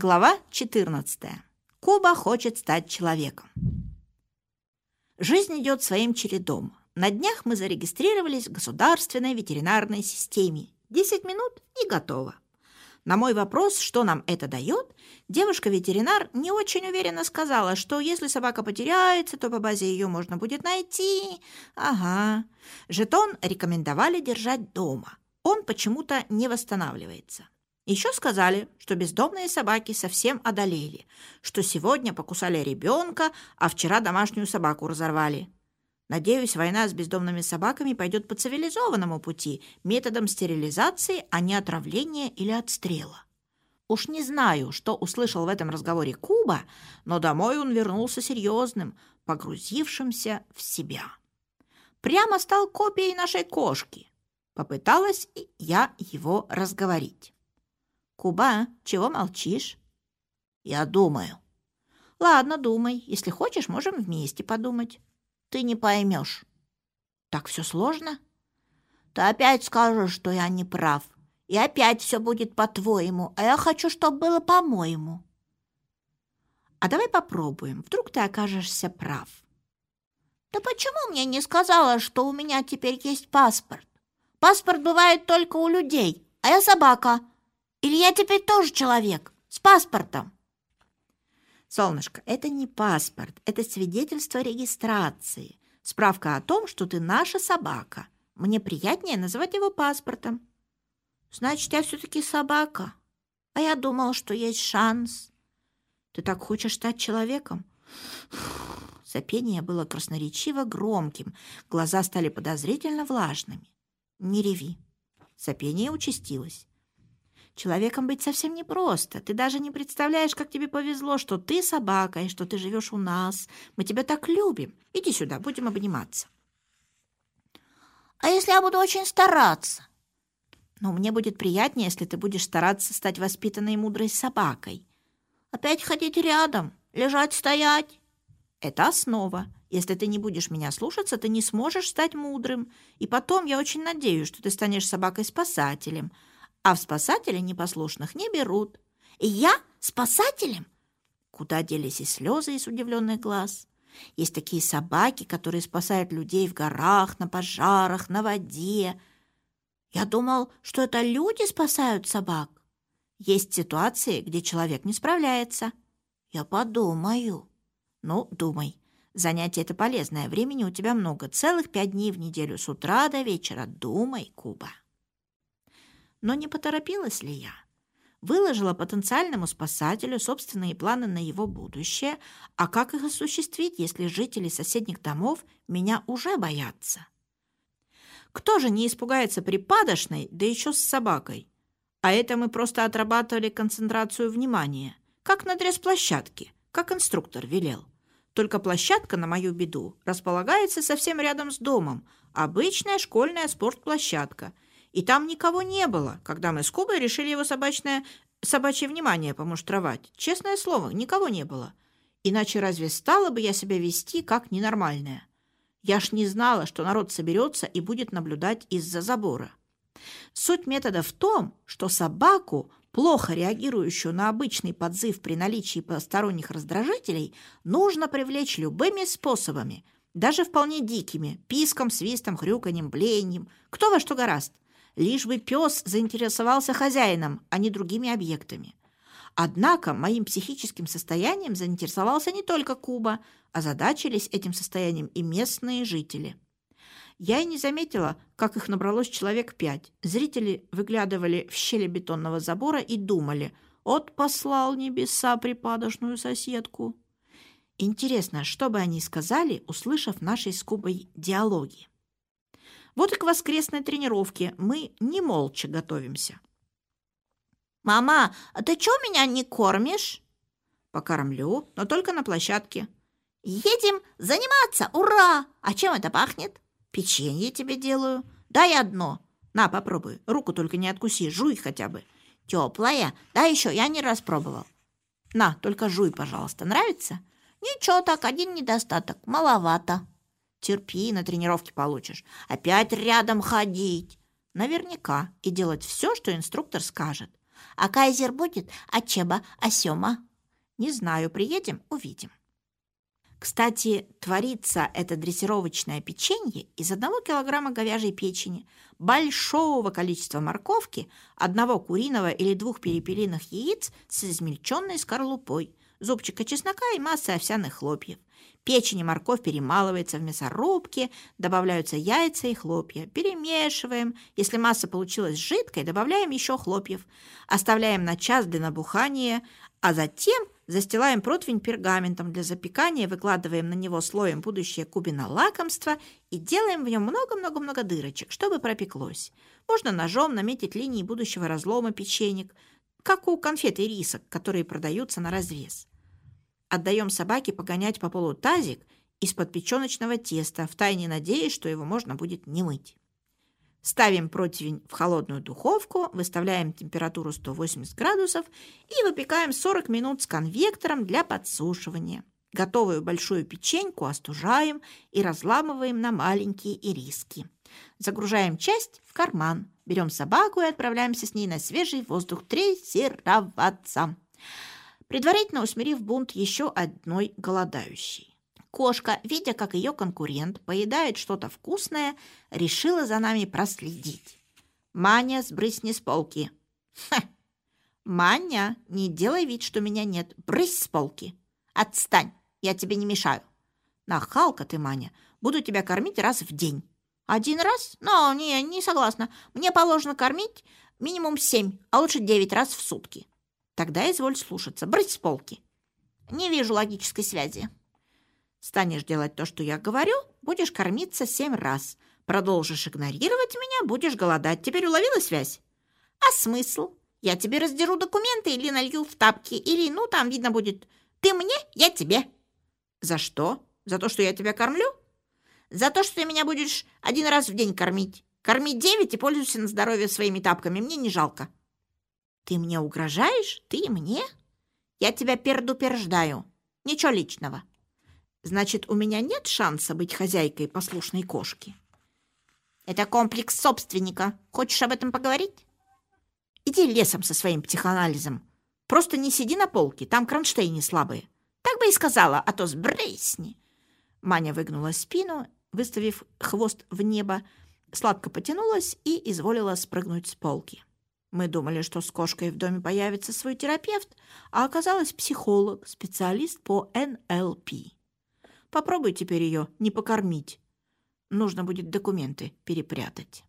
Глава 14. Куба хочет стать человеком. Жизнь идет своим чередом. На днях мы зарегистрировались в государственной ветеринарной системе. 10 минут и готово. На мой вопрос, что нам это дает, девушка-ветеринар не очень уверенно сказала, что если собака потеряется, то по базе ее можно будет найти. Ага. Жетон рекомендовали держать дома. Он почему-то не восстанавливается. Еще сказали, что бездомные собаки совсем одолели, что сегодня покусали ребенка, а вчера домашнюю собаку разорвали. Надеюсь, война с бездомными собаками пойдет по цивилизованному пути, методом стерилизации, а не отравления или отстрела. Уж не знаю, что услышал в этом разговоре Куба, но домой он вернулся серьезным, погрузившимся в себя. Прямо стал копией нашей кошки. Попыталась я его разговорить. «Куба, чего молчишь?» «Я думаю». «Ладно, думай. Если хочешь, можем вместе подумать». «Ты не поймешь». «Так все сложно?» «Ты опять скажешь, что я не прав. И опять все будет по-твоему, а я хочу, чтобы было по-моему». «А давай попробуем. Вдруг ты окажешься прав». «Да почему мне не сказала, что у меня теперь есть паспорт? Паспорт бывает только у людей, а я собака, или я теперь тоже человек с паспортом? Солнышко, это не паспорт, это свидетельство регистрации. Справка о том, что ты наша собака. Мне приятнее называть его паспортом. Значит, я все-таки собака. А я думал, что есть шанс. Ты так хочешь стать человеком? Сопение было красноречиво громким, глаза стали подозрительно влажными. Не реви. Сопение участилось. Человеком быть совсем непросто. Ты даже не представляешь, как тебе повезло, что ты собака и что ты живешь у нас. Мы тебя так любим. Иди сюда, будем обниматься. А если я буду очень стараться? Ну, мне будет приятнее, если ты будешь стараться стать воспитанной и мудрой собакой. Опять ходить рядом, лежать, стоять. Это основа. Если ты не будешь меня слушаться, ты не сможешь стать мудрым. И потом я очень надеюсь, что ты станешь собакой-спасателем — а в спасателя непослушных не берут. И я спасателем? Куда делись и слезы из удивленных глаз? Есть такие собаки, которые спасают людей в горах, на пожарах, на воде. Я думал, что это люди спасают собак. Есть ситуации, где человек не справляется. Я подумаю. Ну, думай. Занятие это полезное. Времени у тебя много. Целых пять дней в неделю с утра до вечера. Думай, Куба. Но не поторопилась ли я? Выложила потенциальному спасателю собственные планы на его будущее, а как их осуществить, если жители соседних домов меня уже боятся? Кто же не испугается припадочной, да еще с собакой? А это мы просто отрабатывали концентрацию внимания, как на дресс-площадке, как инструктор велел. Только площадка, на мою беду, располагается совсем рядом с домом, обычная школьная спортплощадка – и там никого не было, когда мы с Кубой решили его собачное, собачье внимание помуштровать. Честное слово, никого не было. Иначе разве стала бы я себя вести как ненормальная? Я ж не знала, что народ соберется и будет наблюдать из-за забора. Суть метода в том, что собаку, плохо реагирующую на обычный подзыв при наличии посторонних раздражителей, нужно привлечь любыми способами, даже вполне дикими, писком, свистом, хрюканьем, блеянием, кто во что гораст – лишь бы пес заинтересовался хозяином, а не другими объектами. Однако моим психическим состоянием заинтересовался не только Куба, а задачились этим состоянием и местные жители. Я и не заметила, как их набралось человек пять. Зрители выглядывали в щели бетонного забора и думали, «От послал небеса припадочную соседку». Интересно, что бы они сказали, услышав нашей с Кубой диалоги. Вот и к воскресной тренировке мы не молча готовимся. «Мама, а ты чего меня не кормишь?» «Покормлю, но только на площадке». «Едем заниматься! Ура! А чем это пахнет?» «Печенье тебе делаю. Дай одно. На, попробуй. Руку только не откуси, жуй хотя бы». «Теплая? Да еще, я не распробовал». «На, только жуй, пожалуйста. Нравится?» «Ничего так, один недостаток. Маловато». Терпи, на тренировке получишь. Опять рядом ходить. Наверняка. И делать все, что инструктор скажет. А Кайзер будет? А Чеба? А Сёма? Не знаю, приедем, увидим. Кстати, творится это дрессировочное печенье из одного килограмма говяжьей печени, большого количества морковки, одного куриного или двух перепелиных яиц с измельченной скорлупой, зубчика чеснока и массы овсяных хлопьев. Печень и морковь перемалывается в мясорубке, добавляются яйца и хлопья. Перемешиваем. Если масса получилась жидкой, добавляем еще хлопьев. Оставляем на час для набухания, а затем застилаем противень пергаментом для запекания, выкладываем на него слоем будущее кубина лакомства и делаем в нем много-много-много дырочек, чтобы пропеклось. Можно ножом наметить линии будущего разлома печенек, как у конфет и рисок, которые продаются на развес. Отдаем собаке погонять по полу тазик из-под печеночного теста, втайне надеясь, что его можно будет не мыть. Ставим противень в холодную духовку, выставляем температуру 180 градусов и выпекаем 40 минут с конвектором для подсушивания. Готовую большую печеньку остужаем и разламываем на маленькие ириски. Загружаем часть в карман, берем собаку и отправляемся с ней на свежий воздух трессироваться предварительно усмирив бунт еще одной голодающей. Кошка, видя, как ее конкурент поедает что-то вкусное, решила за нами проследить. «Маня, сбрысни с полки!» «Ха! Маня, не делай вид, что меня нет. Брысь с полки! Отстань, я тебе не мешаю!» «Нахалка ты, Маня, буду тебя кормить раз в день». «Один раз? Но не, не согласна. Мне положено кормить минимум семь, а лучше девять раз в сутки». Тогда изволь слушаться. Брысь с полки. Не вижу логической связи. Станешь делать то, что я говорю, будешь кормиться семь раз. Продолжишь игнорировать меня, будешь голодать. Теперь уловила связь? А смысл? Я тебе раздеру документы или налью в тапки, или, ну, там видно будет. Ты мне, я тебе. За что? За то, что я тебя кормлю? За то, что ты меня будешь один раз в день кормить. Кормить девять и пользуйся на здоровье своими тапками. Мне не жалко. Ты мне угрожаешь? Ты мне? Я тебя пердуперждаю. Ничего личного. Значит, у меня нет шанса быть хозяйкой послушной кошки? Это комплекс собственника. Хочешь об этом поговорить? Иди лесом со своим психоанализом. Просто не сиди на полке, там кронштейни слабые. Так бы и сказала, а то сбрейсни. Маня выгнула спину, выставив хвост в небо, сладко потянулась и изволила спрыгнуть с полки. Мы думали, что с кошкой в доме появится свой терапевт, а оказалось психолог, специалист по НЛП. Попробуй теперь ее не покормить. Нужно будет документы перепрятать.